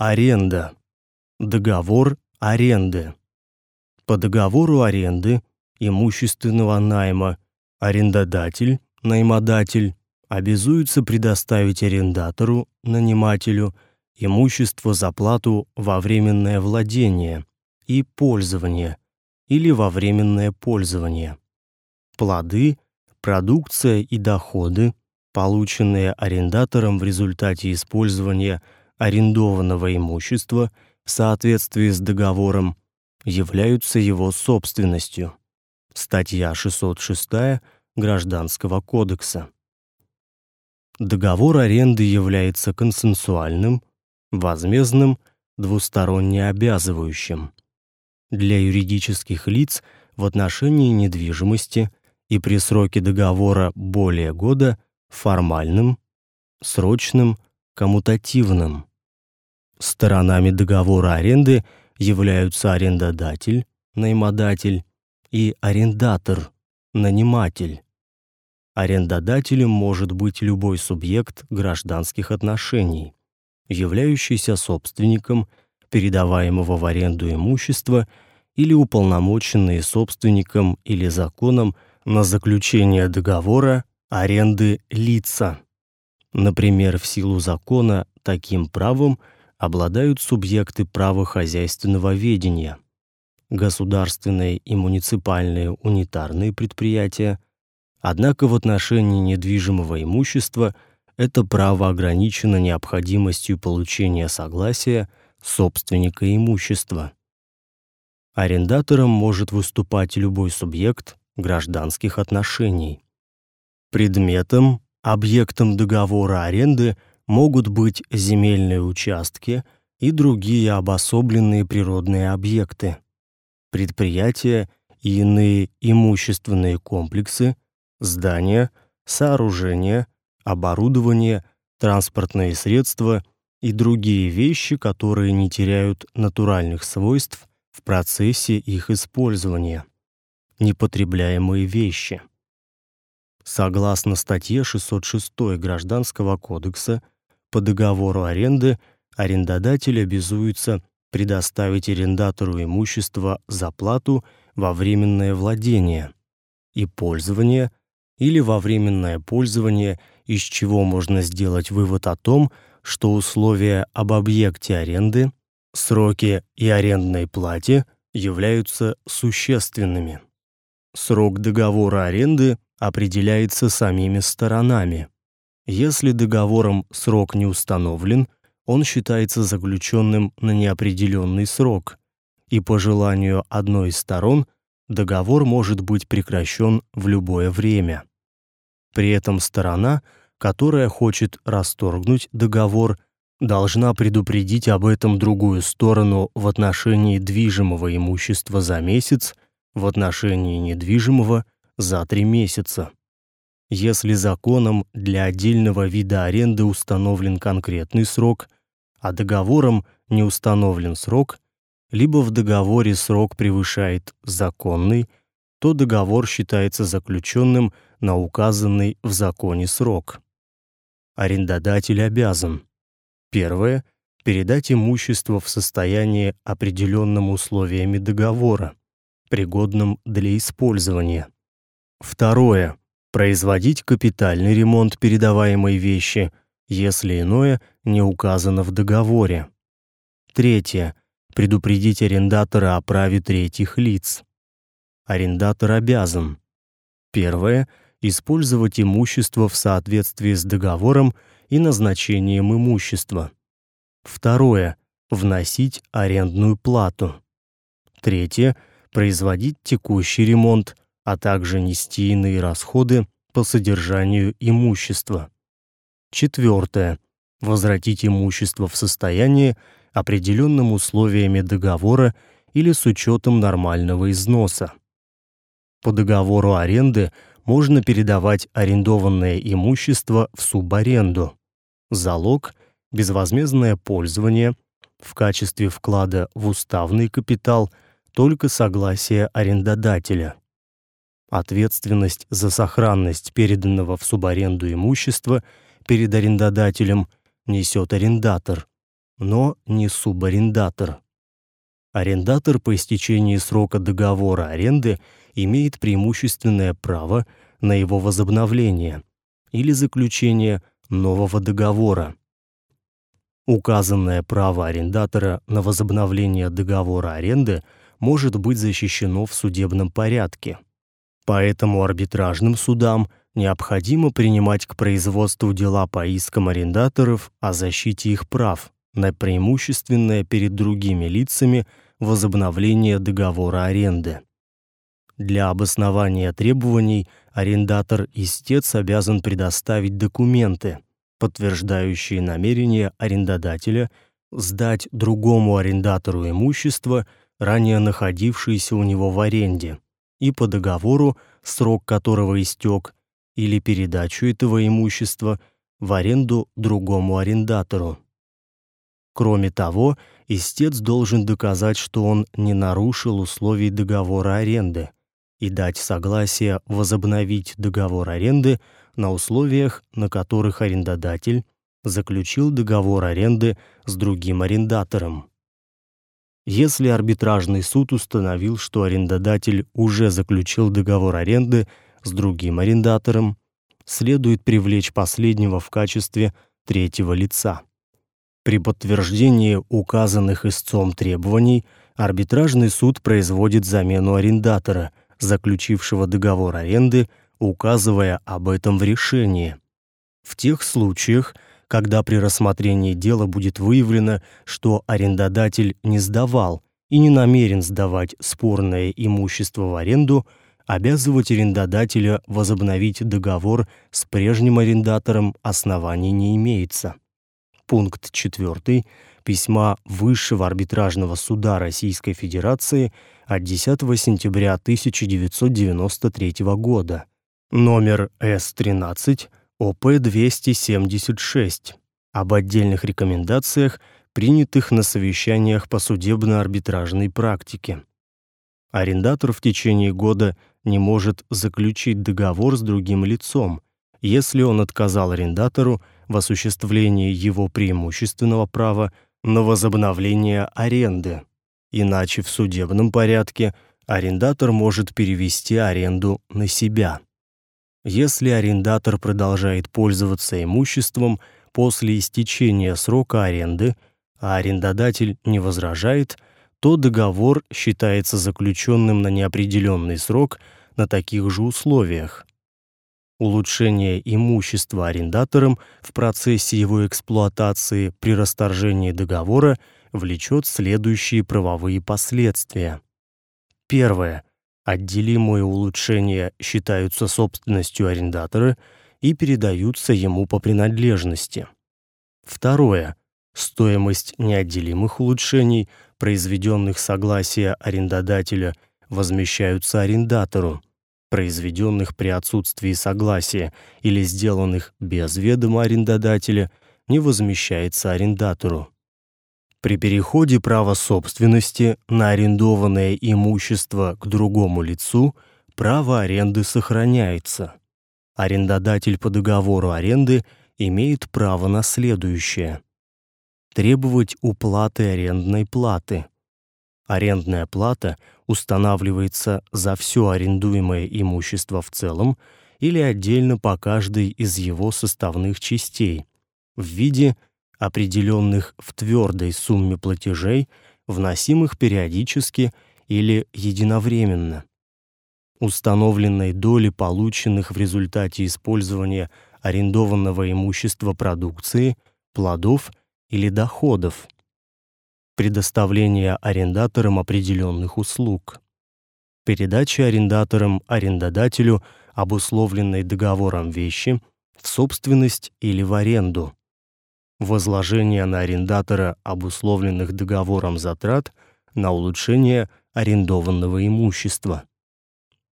Аренда. Договор аренды. По договору аренды имущественного найма арендодатель, наймодатель обязуется предоставить арендатору, нанимателю имущество за плату во временное владение и пользование или во временное пользование. Плоды, продукция и доходы, полученные арендатором в результате использования арендованного имущества в соответствии с договором, являются его собственностью. Статья 606 Гражданского кодекса. Договор аренды является консенсуальным, возмездным, двусторонне обязывающим. Для юридических лиц в отношении недвижимости и при сроке договора более года формальным, срочным, коммутативным. Сторонами договора аренды являются арендодатель, наймодатель и арендатор, наниматель. Арендодателем может быть любой субъект гражданских отношений, являющийся собственником передаваемого в аренду имущества или уполномоченный собственником или законом на заключение договора аренды лица. Например, в силу закона таким правом обладают субъекты права хозяйственного ведения, государственные и муниципальные унитарные предприятия, Однако в отношении недвижимого имущества это право ограничено необходимостью получения согласия собственника имущества. Арендатором может выступать любой субъект гражданских отношений. Предметом, объектом договора аренды могут быть земельные участки и другие обособленные природные объекты, предприятия и иные имущественные комплексы, здания, сооружения, оборудование, транспортные средства и другие вещи, которые не теряют натуральных свойств в процессе их использования. Непотребляемые вещи. Согласно статье 606 Гражданского кодекса, по договору аренды арендодатель обязуется предоставить арендатору имущество за плату во временное владение и пользование или во временное пользование, из чего можно сделать вывод о том, что условия об объекте аренды, сроки и арендной плате являются существенными. Срок договора аренды определяется самими сторонами. Если договором срок не установлен, он считается заключенным на неопределенный срок, и по желанию одной из сторон договор может быть прекращен в любое время. При этом сторона, которая хочет расторгнуть договор, должна предупредить об этом другую сторону в отношении движимого имущества за месяц, в отношении недвижимого за три месяца. Если законом для отдельного вида аренды установлен конкретный срок, а договором не установлен срок, либо в договоре срок превышает законный, то договор считается заключенным на указанный в законе срок. Арендодатель обязан: первое передать имущество в состояние определенным условиями договора, пригодным для использования. Второе производить капитальный ремонт передаваемой вещи, если иное не указано в договоре. Третье предупредить арендатора о праве третьих лиц. Арендатор обязан: первое использовать имущество в соответствии с договором и назначением имущества. Второе вносить арендную плату. Третье производить текущий ремонт, а также нести иные расходы по содержанию имущества. Четвертое возвратить имущество в состояние, определенным условиями договора или с учетом нормального износа. По договору аренды можно передавать арендованное имущество в субаренду. Залог безвозмездное пользование в качестве вклада в уставный капитал только согласие арендодателя. Ответственность за сохранность переданного в субаренду имущества перед арендодателем несет арендатор. но не субарендатор. Арендатор по истечении срока договора аренды имеет преимущественное право на его возобновление или заключение нового договора. Указанное право арендатора на возобновление договора аренды может быть защищено в судебном порядке. Поэтому арбитражным судам необходимо принимать к производству дела по искам арендаторов о защите их прав на преимущественное перед другими лицами возобновление договора аренды. Для обоснования требований арендатор-истец обязан предоставить документы, подтверждающие намерение арендодателя сдать другому арендатору имущество, ранее находившееся у него в аренде, и по договору, срок которого истек, или передачу этого имущества в аренду другому арендатору. Кроме того, истец должен доказать, что он не нарушил условий договора аренды и дать согласие возобновить договор аренды на условиях, на которых арендодатель заключил договор аренды с другим арендатором. Если арбитражный суд установил, что арендодатель уже заключил договор аренды с другим арендатором, следует привлечь последнего в качестве третьего лица. При подтверждении указанных истцом требований арбитражный суд производит замену арендатора, заключившего договор аренды, указывая об этом в решении. В тех случаях, когда при рассмотрении дела будет выявлено, что арендодатель не сдавал и не намерен сдавать спорное имущество в аренду, обязывать арендодателя возобновить договор с прежним арендатором оснований не имеется. Пункт 4 письма Высшего арбитражного суда Российской Федерации от 10 сентября 1993 года, номер С13 ОП-276, об отдельных рекомендациях, принятых на совещаниях по судебно-арбитражной практике. Арендатор в течение года не может заключить договор с другим лицом, если он отказал арендатору в осуществлении его преимущественного права на возобновление аренды. Иначе в судебном порядке арендатор может перевести аренду на себя. Если арендатор продолжает пользоваться имуществом после истечения срока аренды, а арендодатель не возражает, то договор считается заключенным на неопределенный срок на таких же условиях. Улучшение имущества арендатором в процессе его эксплуатации при расторжении договора влечет следующие правовые последствия. Первое. Отделимые улучшения считаются собственностью арендатора и передаются ему по принадлежности. Второе. Стоимость неотделимых улучшений, произведенных согласия арендодателя, возмещаются арендатору, произведенных при отсутствии согласия или сделанных без ведома арендодателя, не возмещается арендатору. При переходе права собственности на арендованное имущество к другому лицу право аренды сохраняется. Арендодатель по договору аренды имеет право на следующее: требовать уплаты арендной платы. Арендная плата устанавливается за все арендуемое имущество в целом или отдельно по каждой из его составных частей в виде определенных в твердой сумме платежей, вносимых периодически или единовременно. Установленной доли полученных в результате использования арендованного имущества продукции, плодов или доходов. Предоставление арендаторам определенных услуг. Передача арендаторам арендодателю обусловленной договором вещи в собственность или в аренду возложение на арендатора обусловленных договором затрат на улучшение арендованного имущества.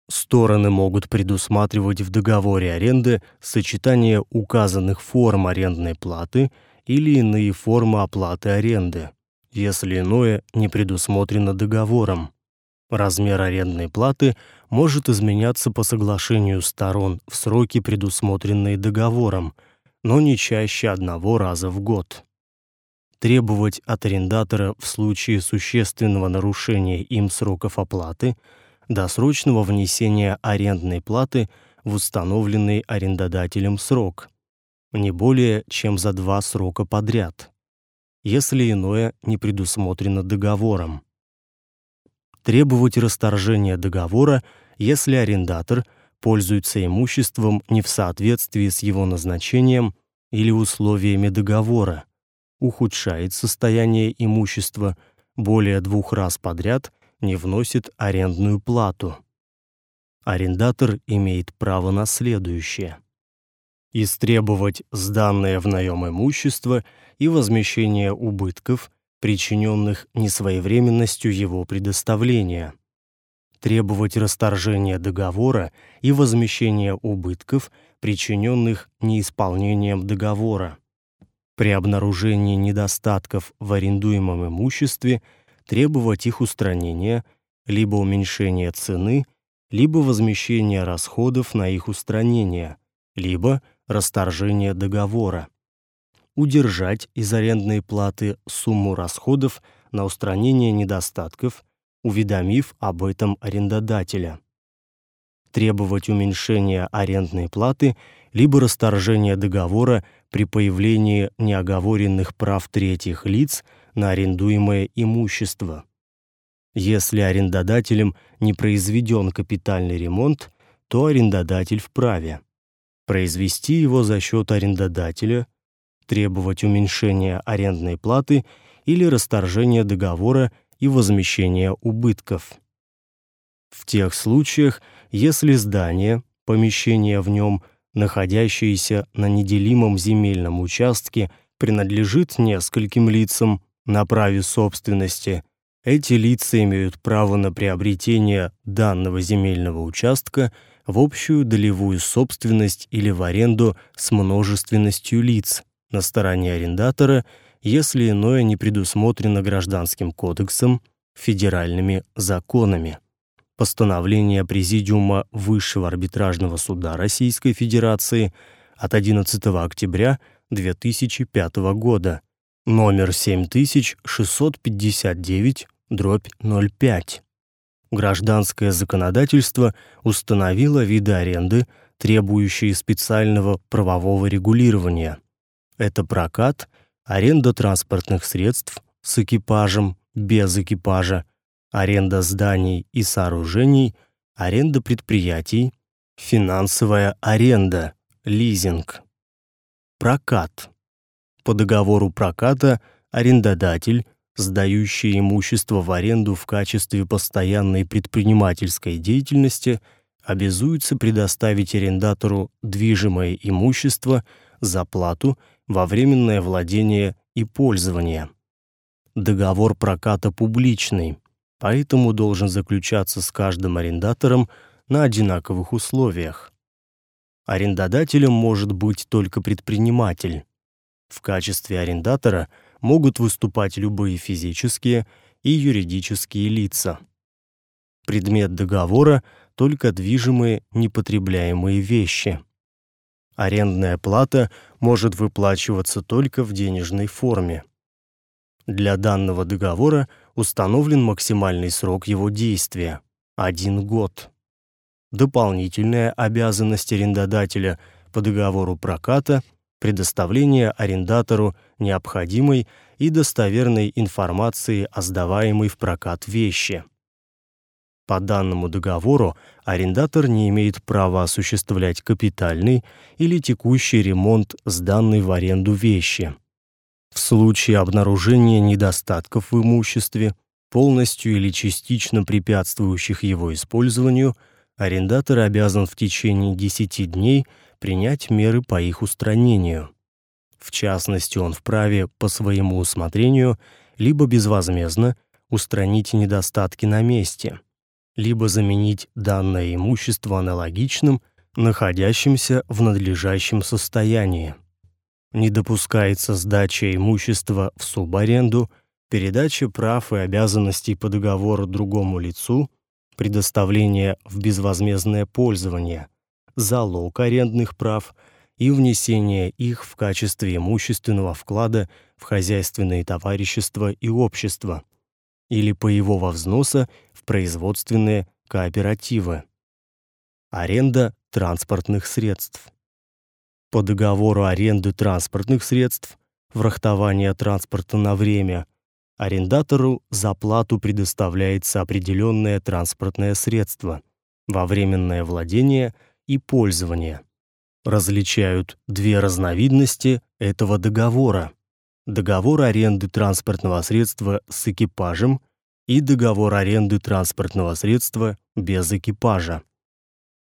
Стороны могут предусматривать в договоре аренды сочетание указанных форм арендной платы или иные формы оплаты аренды, если иное не предусмотрено договором. Размер арендной платы может изменяться по соглашению сторон в сроки, предусмотренные договором, но не чаще одного раза в год. требовать от арендатора в случае существенного нарушения им сроков оплаты досрочного внесения арендной платы в установленный арендодателем срок, не более чем за два срока подряд, если иное не предусмотрено договором. Требовать расторжения договора, если арендатор пользуется имуществом не в соответствии с его назначением или условиями договора, ухудшает состояние имущества, более двух раз подряд не вносит арендную плату. Арендатор имеет право на следующее: истребовать сданное в наем имущество и возмещение убытков, причиненных несвоевременностью его предоставления. Требовать расторжения договора и возмещения убытков, причиненных неисполнением договора. При обнаружении недостатков в арендуемом имуществе требовать их устранения, либо уменьшения цены, либо возмещения расходов на их устранение, либо расторжения договора. Удержать из арендной платы сумму расходов на устранение недостатков, уведомив об этом арендодателя. Требовать уменьшения арендной платы либо расторжения договора при появлении неоговоренных прав третьих лиц на арендуемое имущество. Если арендодателем не произведен капитальный ремонт, то арендодатель вправе произвести его за счет арендодателя, требовать уменьшения арендной платы или расторжения договора и возмещения убытков. В тех случаях, если здание, помещение в нем, находящееся на неделимом земельном участке, принадлежит нескольким лицам, на праве собственности, эти лица имеют право на приобретение данного земельного участка в общую долевую собственность или в аренду с множественностью лиц на стороне арендатора, если иное не предусмотрено гражданским кодексом, федеральными законами. Постановление Президиума Высшего арбитражного суда Российской Федерации от 11 октября 2005 года номер 7659, дробь 05. Гражданское законодательство установило виды аренды, требующие специального правового регулирования. Это прокат, аренда транспортных средств с экипажем, без экипажа, аренда зданий и сооружений, аренда предприятий, финансовая аренда, лизинг. Прокат по договору проката арендодатель, сдающий имущество в аренду в качестве постоянной предпринимательской деятельности, обязуется предоставить арендатору движимое имущество за плату во временное владение и пользование. Договор проката публичный, поэтому должен заключаться с каждым арендатором на одинаковых условиях. Арендодателем может быть только предприниматель. В качестве арендатора могут выступать любые физические и юридические лица. Предмет договора только движимые непотребляемые вещи. Арендная плата может выплачиваться только в денежной форме. Для данного договора установлен максимальный срок его действия один год. Дополнительная обязанность арендодателя по договору проката предоставление арендатору необходимой и достоверной информации о сдаваемой в прокат вещи. По данному договору арендатор не имеет права осуществлять капитальный или текущий ремонт сданной в аренду вещи. В случае обнаружения недостатков в имуществе, полностью или частично препятствующих его использованию, арендатор обязан в течение 10 дней принять меры по их устранению. В частности, он вправе по своему усмотрению либо безвозмездно устранить недостатки на месте, либо заменить данное имущество аналогичным, находящимся в надлежащем состоянии. Не допускается сдача имущества в субаренду, передача прав и обязанностей по договору другому лицу, предоставление в безвозмездное пользование – залог арендных прав и внесение их в качестве имущественного вклада в хозяйственные товарищества и общества или паевого взноса в производственные кооперативы. Аренда транспортных средств. По договору аренды транспортных средств, врахтование транспорта на время, арендатору за плату предоставляется определенное транспортное средство во временное владение и пользование. Различают две разновидности этого договора: договор аренды транспортного средства с экипажем и договор аренды транспортного средства без экипажа.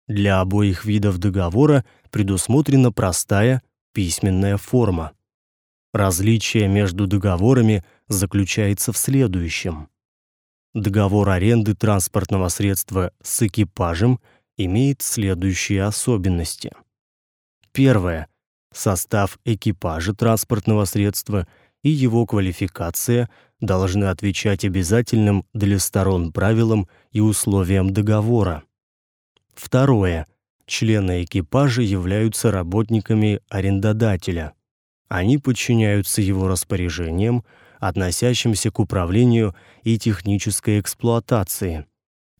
Для обоих видов договора предусмотрена простая письменная форма. Различие между договорами заключается в следующем. Договор аренды транспортного средства с экипажем имеет следующие особенности. Первое. Состав экипажа транспортного средства и его квалификация должны отвечать обязательным для сторон правилам и условиям договора. Второе. Члены экипажа являются работниками арендодателя. Они подчиняются его распоряжениям, относящимся к управлению и технической эксплуатации,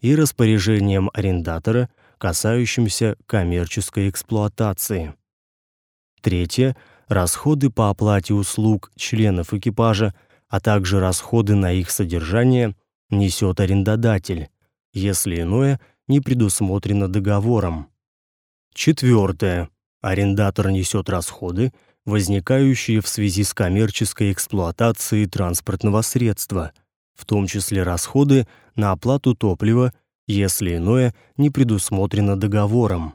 и распоряжениям арендатора, касающимся коммерческой эксплуатации. Третье расходы по оплате услуг членов экипажа, а также расходы на их содержание несет арендодатель, если иное не предусмотрено договором. Четвертое. Арендатор несет расходы, возникающие в связи с коммерческой эксплуатацией транспортного средства, в том числе расходы на оплату топлива, если иное не предусмотрено договором.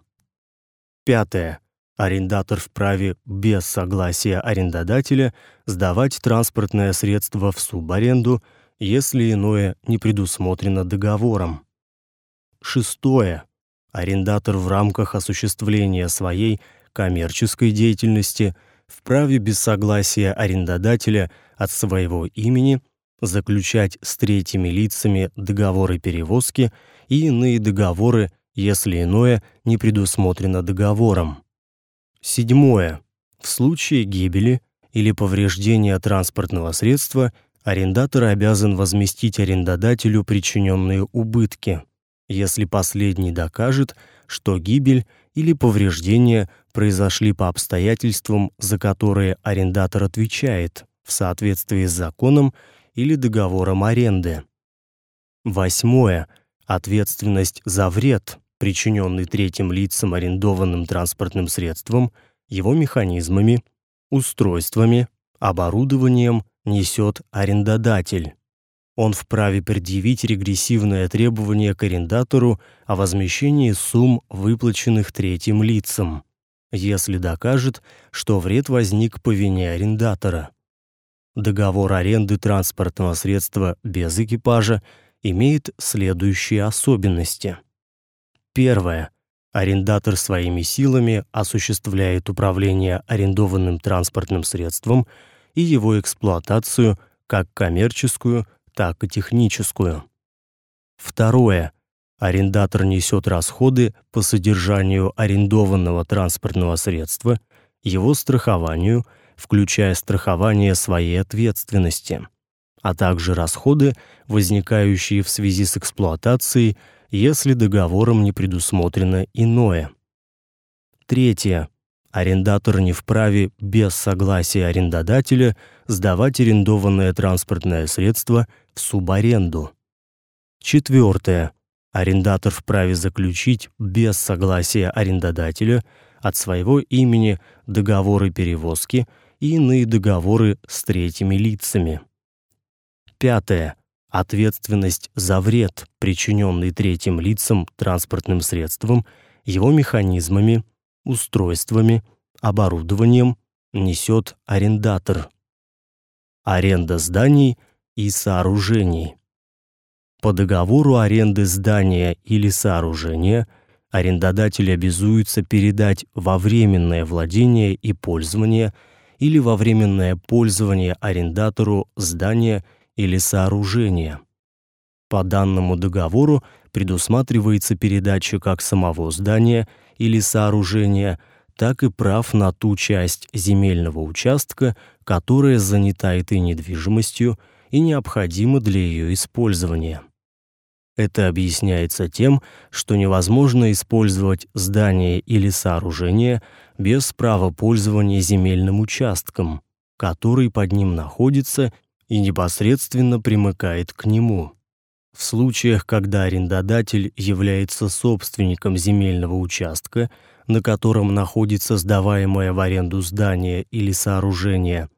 Пятое. Арендатор вправе без согласия арендодателя сдавать транспортное средство в субаренду, если иное не предусмотрено договором. Шестое. Арендатор в рамках осуществления своей коммерческой деятельности вправе без согласия арендодателя от своего имени заключать с третьими лицами договоры перевозки и иные договоры, если иное не предусмотрено договором. Седьмое. В случае гибели или повреждения транспортного средства арендатор обязан возместить арендодателю причиненные убытки если последний докажет, что гибель или повреждения произошли по обстоятельствам, за которые арендатор отвечает в соответствии с законом или договором аренды. Восьмое. Ответственность за вред, причиненный третьим лицам арендованным транспортным средством, его механизмами, устройствами, оборудованием несет арендодатель он вправе предъявить регрессивное требование к арендатору о возмещении сумм, выплаченных третьим лицам, если докажет, что вред возник по вине арендатора. Договор аренды транспортного средства без экипажа имеет следующие особенности. Первое. Арендатор своими силами осуществляет управление арендованным транспортным средством и его эксплуатацию как коммерческую, так и техническую. Второе. Арендатор несет расходы по содержанию арендованного транспортного средства, его страхованию, включая страхование своей ответственности, а также расходы, возникающие в связи с эксплуатацией, если договором не предусмотрено иное. Третье. Арендатор не вправе без согласия арендодателя сдавать арендованное транспортное средство в субаренду. Четвертое. Арендатор вправе заключить без согласия арендодателя от своего имени договоры перевозки и иные договоры с третьими лицами. Пятое. Ответственность за вред, причиненный третьим лицам транспортным средством, его механизмами, устройствами, оборудованием несет арендатор. Аренда зданий и сооружений. По договору аренды здания или сооружения арендодатель обязуется передать во временное владение и пользование или во временное пользование арендатору здания или сооружения. По данному договору предусматривается передача как самого здания или сооружения, так и прав на ту часть земельного участка, которая занята этой недвижимостью и необходима для ее использования. Это объясняется тем, что невозможно использовать здание или сооружение без права пользования земельным участком, который под ним находится и непосредственно примыкает к нему. В случаях, когда арендодатель является собственником земельного участка, на котором находится сдаваемое в аренду здание или сооружение,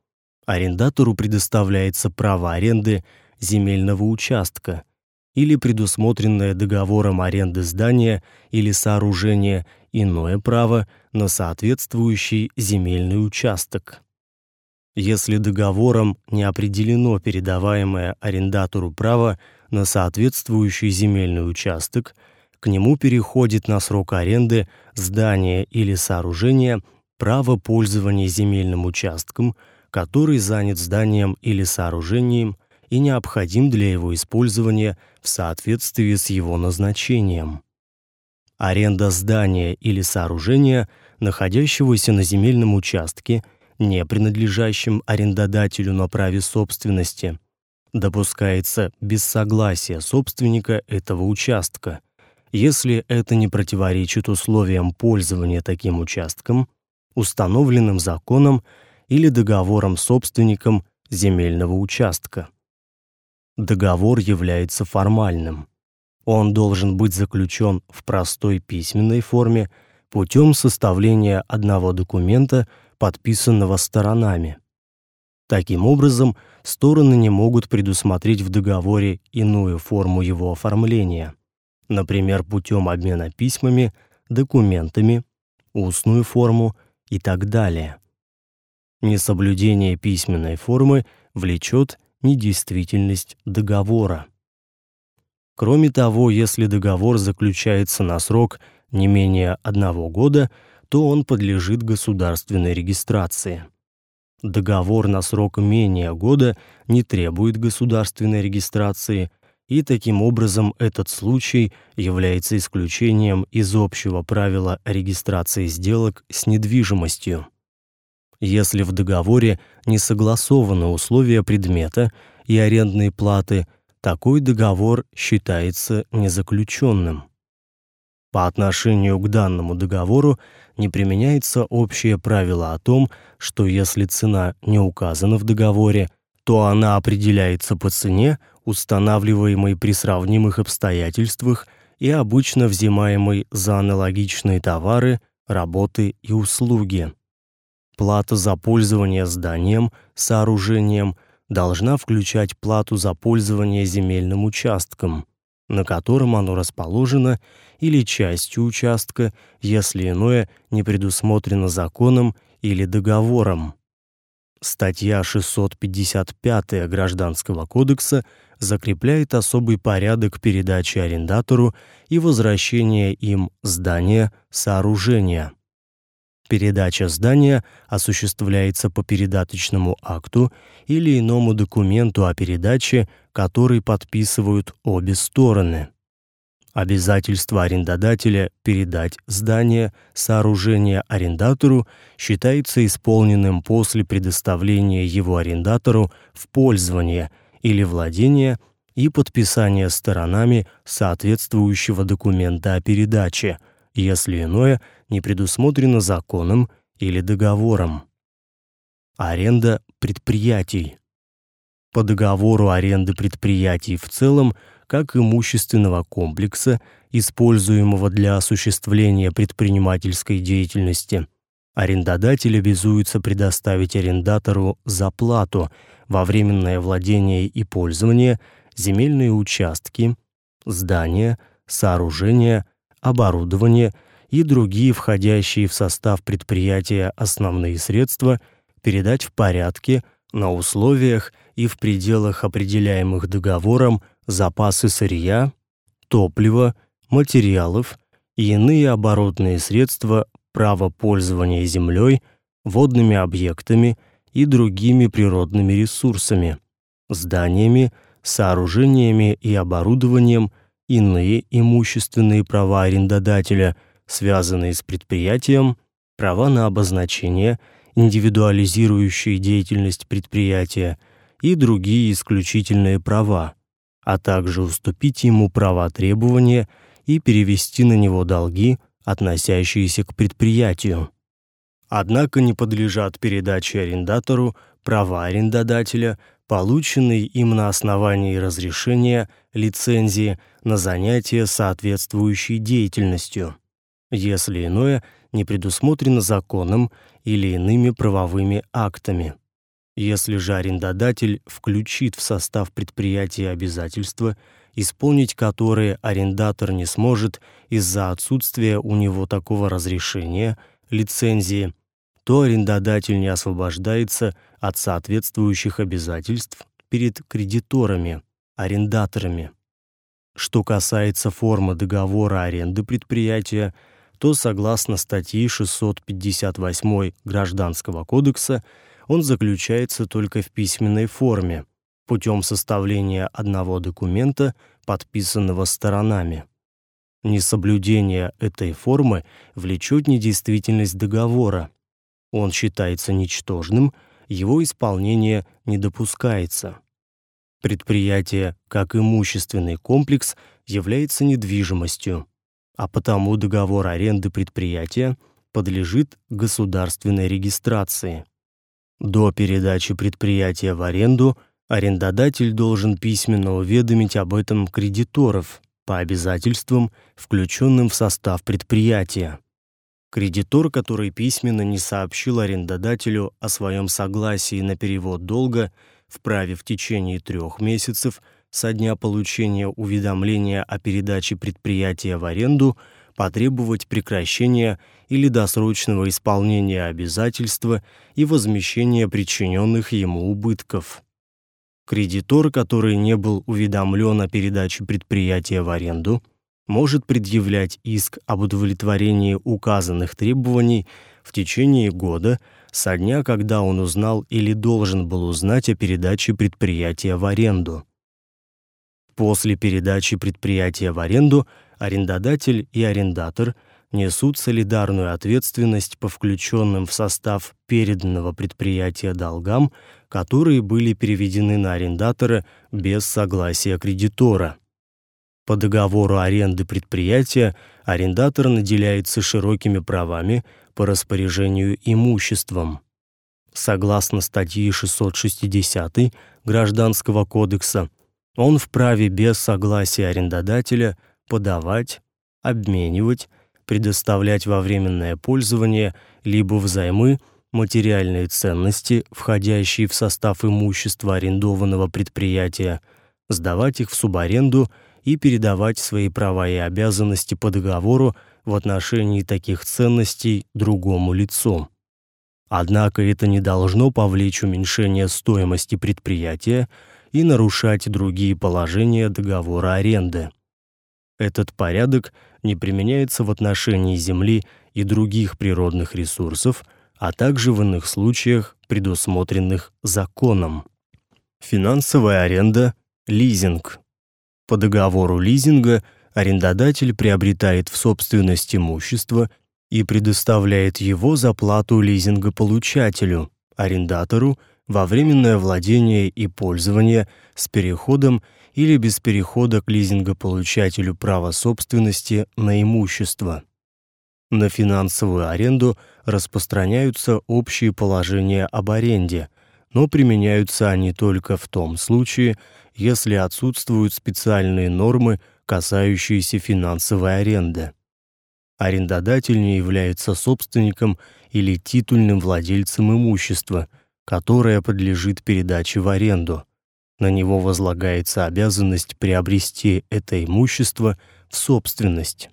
арендатору предоставляется право аренды земельного участка или предусмотренное договором аренды здания или сооружения иное право на соответствующий земельный участок. Если договором не определено передаваемое арендатору право на соответствующий земельный участок, к нему переходит на срок аренды здание или сооружение право пользования земельным участком, который занят зданием или сооружением и необходим для его использования в соответствии с его назначением. Аренда здания или сооружения, находящегося на земельном участке, не принадлежащем арендодателю на праве собственности, допускается без согласия собственника этого участка, если это не противоречит условиям пользования таким участком, установленным законом или договором собственником земельного участка. Договор является формальным. Он должен быть заключен в простой письменной форме путем составления одного документа, подписанного сторонами. Таким образом, стороны не могут предусмотреть в договоре иную форму его оформления, например, путем обмена письмами, документами, устную форму и так далее. Несоблюдение письменной формы влечет недействительность договора. Кроме того, если договор заключается на срок не менее одного года, то он подлежит государственной регистрации. Договор на срок менее года не требует государственной регистрации, и таким образом этот случай является исключением из общего правила регистрации сделок с недвижимостью. Если в договоре не согласованы условия предмета и арендной платы, такой договор считается незаключенным. По отношению к данному договору не применяется общее правило о том, что если цена не указана в договоре, то она определяется по цене, устанавливаемой при сравнимых обстоятельствах и обычно взимаемой за аналогичные товары, работы и услуги. Плата за пользование зданием, сооружением должна включать плату за пользование земельным участком, на котором оно расположено, или частью участка, если иное не предусмотрено законом или договором. Статья 655 Гражданского кодекса закрепляет особый порядок передачи арендатору и возвращения им здания, сооружения. Передача здания осуществляется по передаточному акту или иному документу о передаче, который подписывают обе стороны. Обязательство арендодателя передать здание, сооружение арендатору считается исполненным после предоставления его арендатору в пользование или владение и подписания сторонами соответствующего документа о передаче, если иное не предусмотрено законом или договором. Аренда предприятий. По договору аренды предприятий в целом, как имущественного комплекса, используемого для осуществления предпринимательской деятельности, арендодатель обязуется предоставить арендатору за плату во временное владение и пользование земельные участки, здания, сооружения, оборудование и другие входящие в состав предприятия основные средства передать в порядке, на условиях и в пределах определяемых договором запасы сырья, топлива, материалов и иные оборотные средства права пользования землей, водными объектами и другими природными ресурсами, зданиями, сооружениями и оборудованием, иные имущественные права арендодателя, связанные с предприятием, права на обозначение, индивидуализирующие деятельность предприятия и другие исключительные права, а также уступить ему права требования и перевести на него долги, относящиеся к предприятию. Однако не подлежат передаче арендатору права арендодателя, полученные им на основании разрешения, лицензии на занятие соответствующей деятельностью, если иное не предусмотрено законом или иными правовыми актами. Если же арендодатель включит в состав предприятия обязательства, исполнить которые арендатор не сможет из-за отсутствия у него такого разрешения, лицензии, то арендодатель не освобождается от соответствующих обязательств перед кредиторами, арендаторами. Что касается формы договора аренды предприятия, то согласно статьи 658 Гражданского кодекса он заключается только в письменной форме путем составления одного документа, подписанного сторонами. Несоблюдение этой формы влечет недействительность договора, он считается ничтожным, его исполнение не допускается. Предприятие, как имущественный комплекс, является недвижимостью, а потому договор аренды предприятия подлежит государственной регистрации. До передачи предприятия в аренду арендодатель должен письменно уведомить об этом кредиторов по обязательствам, включенным в состав предприятия. Кредитор, который письменно не сообщил арендодателю о своем согласии на перевод долга, вправе в течение трех месяцев со дня получения уведомления о передаче предприятия в аренду потребовать прекращения или досрочного исполнения обязательства и возмещения причиненных ему убытков. Кредитор, который не был уведомлен о передаче предприятия в аренду, может предъявлять иск об удовлетворении указанных требований в течение года со дня, когда он узнал или должен был узнать о передаче предприятия в аренду. После передачи предприятия в аренду арендодатель и арендатор несут солидарную ответственность по включенным в состав переданного предприятия долгам, которые были переведены на арендатора без согласия кредитора. По договору аренды предприятия арендатор наделяется широкими правами по распоряжению имуществом. Согласно статье 660 Гражданского кодекса, он вправе без согласия арендодателя подавать, обменивать, предоставлять во временное пользование либо взаймы материальные ценности, входящие в состав имущества арендованного предприятия, сдавать их в субаренду и передавать свои права и обязанности по договору в отношении таких ценностей другому лицу. Однако это не должно повлечь уменьшение стоимости предприятия и нарушать другие положения договора аренды. Этот порядок не применяется в отношении земли и других природных ресурсов, а также в иных случаях, предусмотренных законом. Финансовая аренда, лизинг. По договору лизинга арендодатель приобретает в собственность имущество и предоставляет его за плату лизингополучателю, арендатору, во временное владение и пользование с переходом или без перехода к лизингополучателю права собственности на имущество. На финансовую аренду распространяются общие положения об аренде, но применяются они только в том случае, если отсутствуют специальные нормы, касающиеся финансовой аренды. Арендодатель не является собственником или титульным владельцем имущества, которое подлежит передаче в аренду. На него возлагается обязанность приобрести это имущество в собственность.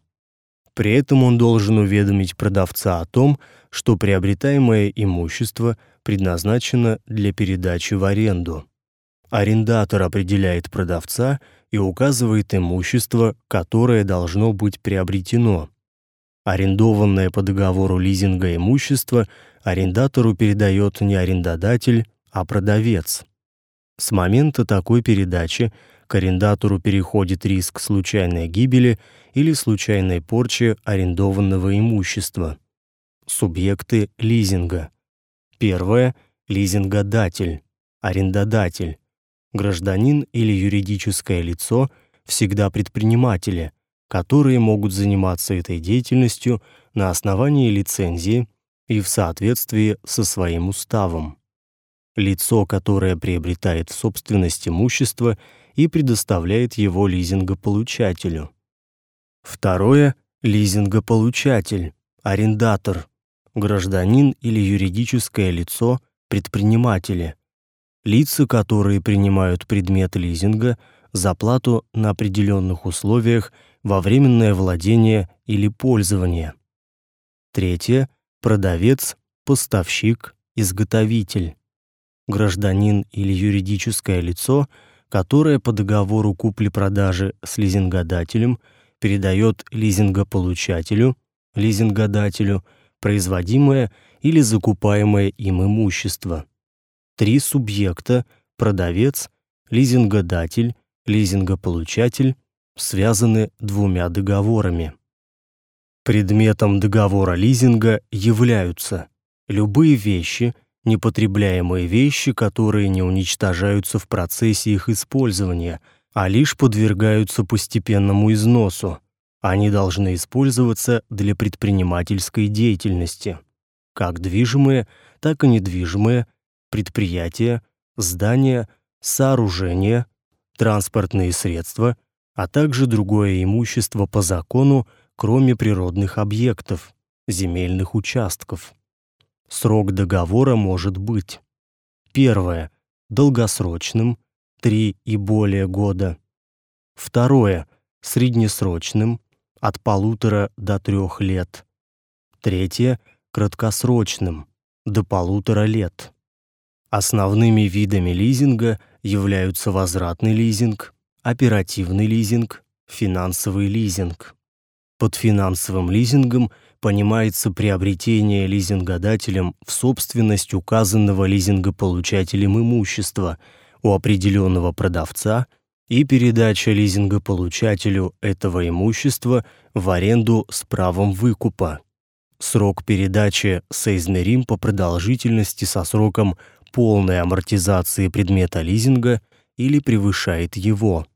При этом он должен уведомить продавца о том, что приобретаемое имущество предназначено для передачи в аренду. Арендатор определяет продавца и указывает имущество, которое должно быть приобретено. Арендованное по договору лизинга имущество арендатору передает не арендодатель, а продавец. С момента такой передачи к арендатору переходит риск случайной гибели или случайной порчи арендованного имущества. Субъекты лизинга. Первое лизингодатель, арендодатель, гражданин или юридическое лицо, всегда предприниматели, которые могут заниматься этой деятельностью на основании лицензии и в соответствии со своим уставом. Лицо, которое приобретает в собственность имущество и предоставляет его лизингополучателю. Второе лизингополучатель, арендатор, гражданин или юридическое лицо, предприниматели, лица, которые принимают предмет лизинга за плату на определенных условиях во временное владение или пользование. Третье. Продавец, поставщик, изготовитель, гражданин или юридическое лицо, которое по договору купли-продажи с лизингодателем передает лизингополучателю, лизингодателю производимое или закупаемое им имущество. Три субъекта: продавец, лизингодатель, лизингополучатель связаны двумя договорами. Предметом договора лизинга являются любые вещи, непотребляемые вещи, которые не уничтожаются в процессе их использования, а лишь подвергаются постепенному износу. Они должны использоваться для предпринимательской деятельности, как движимые, так и недвижимые предприятия, здания, сооружения, транспортные средства, а также другое имущество по закону, кроме природных объектов, земельных участков. Срок договора может быть: первое долгосрочным 3 и более года. Второе среднесрочным от полутора до трех лет. Третье краткосрочным до полутора лет. Основными видами лизинга являются возвратный лизинг, оперативный лизинг, финансовый лизинг. Под финансовым лизингом понимается приобретение лизингодателем в собственность указанного лизингополучателем имущества у определенного продавца и передача лизингополучателю этого имущества в аренду с правом выкупа. Срок передачи соизмерим по продолжительности со сроком полной амортизации предмета лизинга или превышает его.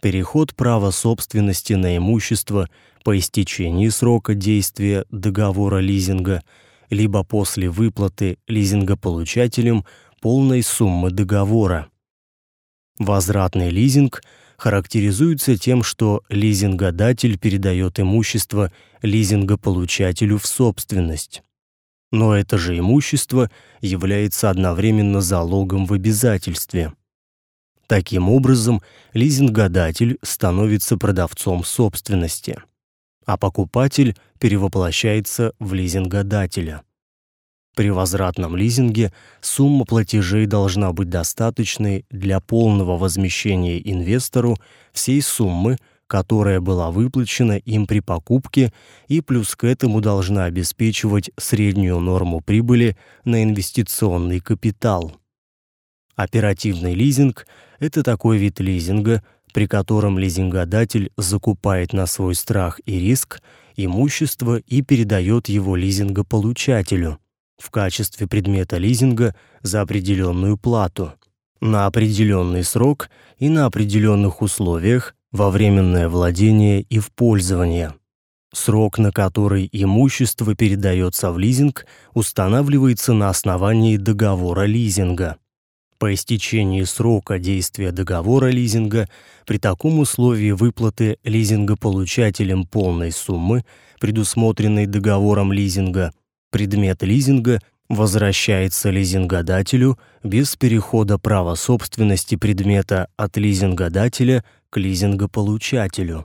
Переход права собственности на имущество по истечении срока действия договора лизинга либо после выплаты лизингополучателем полной суммы договора. Возвратный лизинг характеризуется тем, что лизингодатель передает имущество лизингополучателю в собственность. Но это же имущество является одновременно залогом в обязательстве. Таким образом, лизингодатель становится продавцом собственности, а покупатель перевоплощается в лизингодателя. При возвратном лизинге сумма платежей должна быть достаточной для полного возмещения инвестору всей суммы, которая была выплачена им при покупке, и плюс к этому должна обеспечивать среднюю норму прибыли на инвестиционный капитал. Оперативный лизинг это такой вид лизинга, при котором лизингодатель закупает на свой страх и риск имущество и передает его лизингополучателю в качестве предмета лизинга за определенную плату на определенный срок и на определенных условиях во временное владение и в пользование. Срок, на который имущество передается в лизинг, устанавливается на основании договора лизинга. По истечении срока действия договора лизинга при таком условии выплаты лизингополучателям полной суммы, предусмотренной договором лизинга, предмет лизинга возвращается лизингодателю без перехода права собственности предмета от лизингодателя к лизингополучателю.